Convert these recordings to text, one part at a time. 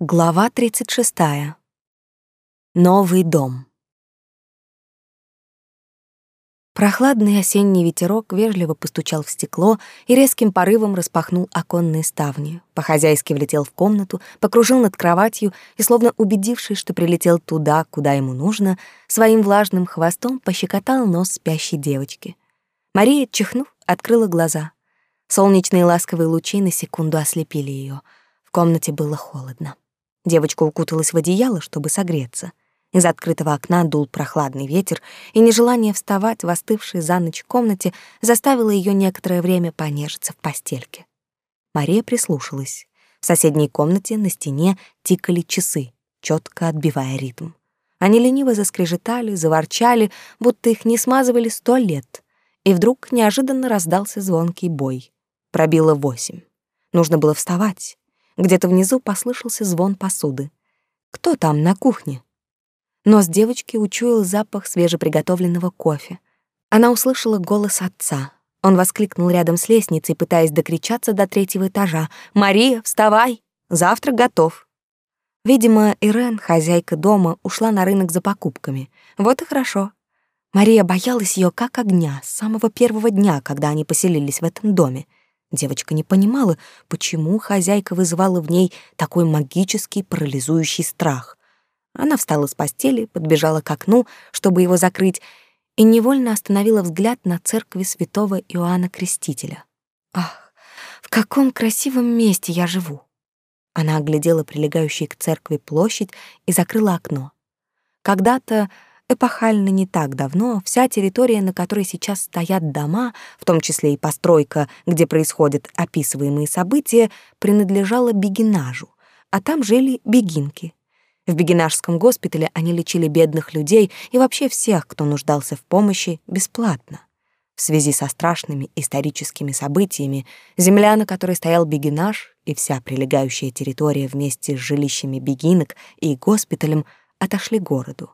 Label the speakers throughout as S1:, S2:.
S1: Глава 36. Новый дом. Прохладный осенний ветерок вежливо постучал в стекло и резким порывом распахнул оконные ставни. По-хозяйски влетел в комнату, покружил над кроватью и, словно убедившись, что прилетел туда, куда ему нужно, своим влажным хвостом пощекотал нос спящей девочки. Мария, чихнув, открыла глаза. Солнечные ласковые лучи на секунду ослепили ее. В комнате было холодно. Девочка укуталась в одеяло, чтобы согреться. Из открытого окна дул прохладный ветер, и нежелание вставать в остывшей за ночь комнате заставило ее некоторое время понежиться в постельке. Мария прислушалась. В соседней комнате на стене тикали часы, четко отбивая ритм. Они лениво заскрежетали, заворчали, будто их не смазывали сто лет. И вдруг неожиданно раздался звонкий бой. Пробило восемь. Нужно было вставать. Где-то внизу послышался звон посуды. Кто там на кухне? Нос девочки учуял запах свежеприготовленного кофе. Она услышала голос отца. Он воскликнул рядом с лестницей, пытаясь докричаться до третьего этажа. «Мария, вставай! Завтрак готов!» Видимо, Ирен, хозяйка дома, ушла на рынок за покупками. Вот и хорошо. Мария боялась ее как огня с самого первого дня, когда они поселились в этом доме. Девочка не понимала, почему хозяйка вызывала в ней такой магический парализующий страх. Она встала с постели, подбежала к окну, чтобы его закрыть, и невольно остановила взгляд на церкви святого Иоанна Крестителя. Ах, в каком красивом месте я живу. Она оглядела прилегающую к церкви площадь и закрыла окно. Когда-то Эпохально не так давно вся территория, на которой сейчас стоят дома, в том числе и постройка, где происходят описываемые события, принадлежала бегинажу, а там жили бегинки. В бегинажском госпитале они лечили бедных людей и вообще всех, кто нуждался в помощи, бесплатно. В связи со страшными историческими событиями земля, на которой стоял бегинаж, и вся прилегающая территория вместе с жилищами бегинок и госпиталем отошли городу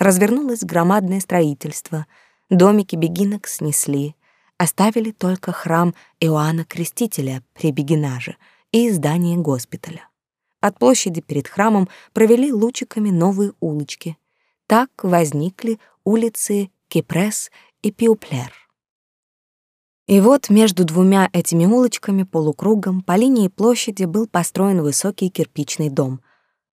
S1: развернулось громадное строительство. Домики бегинок снесли, оставили только храм Иоанна Крестителя при Бегинаже и здание госпиталя. От площади перед храмом провели лучиками новые улочки. Так возникли улицы Кипрес и Пиуплер. И вот между двумя этими улочками полукругом по линии площади был построен высокий кирпичный дом —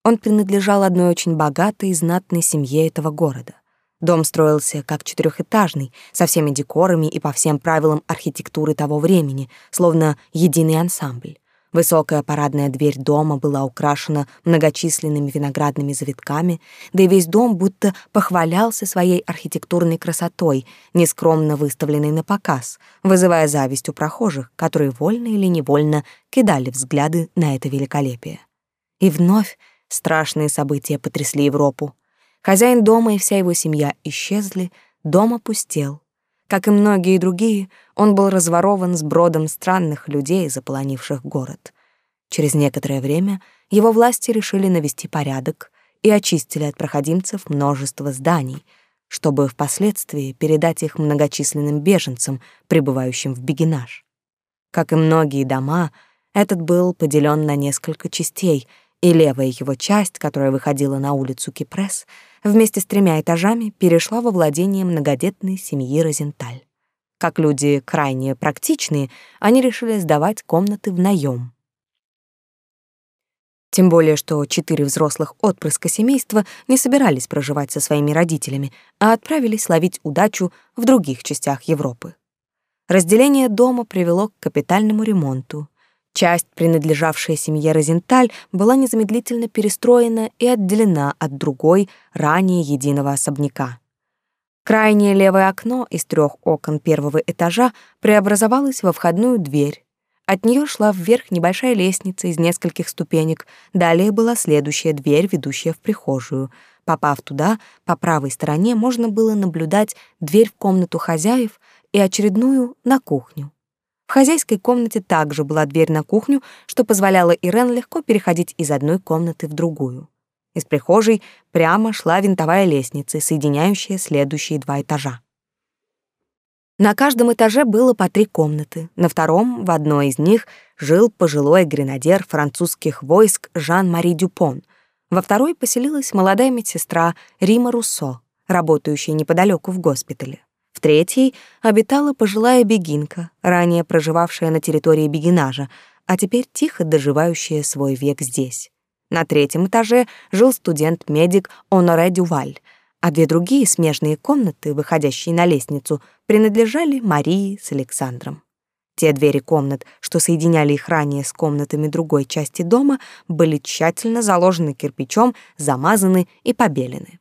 S1: он принадлежал одной очень богатой и знатной семье этого города. Дом строился как четырехэтажный, со всеми декорами и по всем правилам архитектуры того времени, словно единый ансамбль. Высокая парадная дверь дома была украшена многочисленными виноградными завитками, да и весь дом будто похвалялся своей архитектурной красотой, нескромно выставленной на показ, вызывая зависть у прохожих, которые вольно или невольно кидали взгляды на это великолепие. И вновь Страшные события потрясли Европу. Хозяин дома и вся его семья исчезли, дом опустел. Как и многие другие, он был разворован с бродом странных людей, заполонивших город. Через некоторое время его власти решили навести порядок и очистили от проходимцев множество зданий, чтобы впоследствии передать их многочисленным беженцам, прибывающим в Бегинаж. Как и многие дома, этот был поделен на несколько частей — и левая его часть, которая выходила на улицу Кипрес, вместе с тремя этажами перешла во владение многодетной семьи Розенталь. Как люди крайне практичные, они решили сдавать комнаты в наем. Тем более, что четыре взрослых отпрыска семейства не собирались проживать со своими родителями, а отправились ловить удачу в других частях Европы. Разделение дома привело к капитальному ремонту, Часть, принадлежавшая семье Розенталь, была незамедлительно перестроена и отделена от другой, ранее единого особняка. Крайнее левое окно из трех окон первого этажа преобразовалось во входную дверь. От нее шла вверх небольшая лестница из нескольких ступенек, далее была следующая дверь, ведущая в прихожую. Попав туда, по правой стороне можно было наблюдать дверь в комнату хозяев и очередную на кухню. В хозяйской комнате также была дверь на кухню, что позволяло Ирен легко переходить из одной комнаты в другую. Из прихожей прямо шла винтовая лестница, соединяющая следующие два этажа. На каждом этаже было по три комнаты. На втором, в одной из них, жил пожилой гренадер французских войск Жан-Мари Дюпон. Во второй поселилась молодая медсестра Рима Руссо, работающая неподалеку в госпитале. В третьей обитала пожилая бегинка, ранее проживавшая на территории бегинажа, а теперь тихо доживающая свой век здесь. На третьем этаже жил студент-медик Оноре Дюваль, а две другие смежные комнаты, выходящие на лестницу, принадлежали Марии с Александром. Те двери комнат, что соединяли их ранее с комнатами другой части дома, были тщательно заложены кирпичом, замазаны и побелены.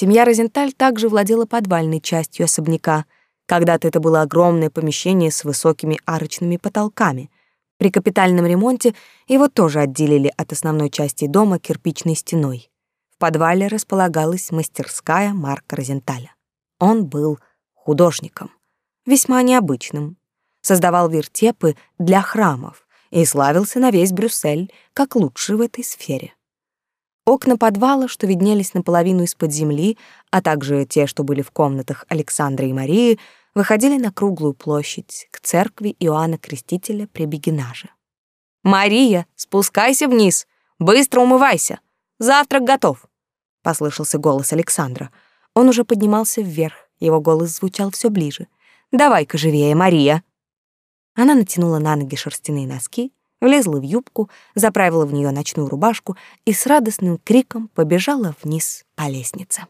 S1: Семья Розенталь также владела подвальной частью особняка. Когда-то это было огромное помещение с высокими арочными потолками. При капитальном ремонте его тоже отделили от основной части дома кирпичной стеной. В подвале располагалась мастерская Марка Розенталя. Он был художником, весьма необычным. Создавал вертепы для храмов и славился на весь Брюссель как лучший в этой сфере. Окна подвала, что виднелись наполовину из-под земли, а также те, что были в комнатах Александра и Марии, выходили на круглую площадь, к церкви Иоанна Крестителя при Бегинаже. «Мария, спускайся вниз! Быстро умывайся! Завтрак готов!» — послышался голос Александра. Он уже поднимался вверх, его голос звучал все ближе. «Давай-ка живее, Мария!» Она натянула на ноги шерстяные носки, влезла в юбку, заправила в нее ночную рубашку и с радостным криком побежала вниз по лестнице.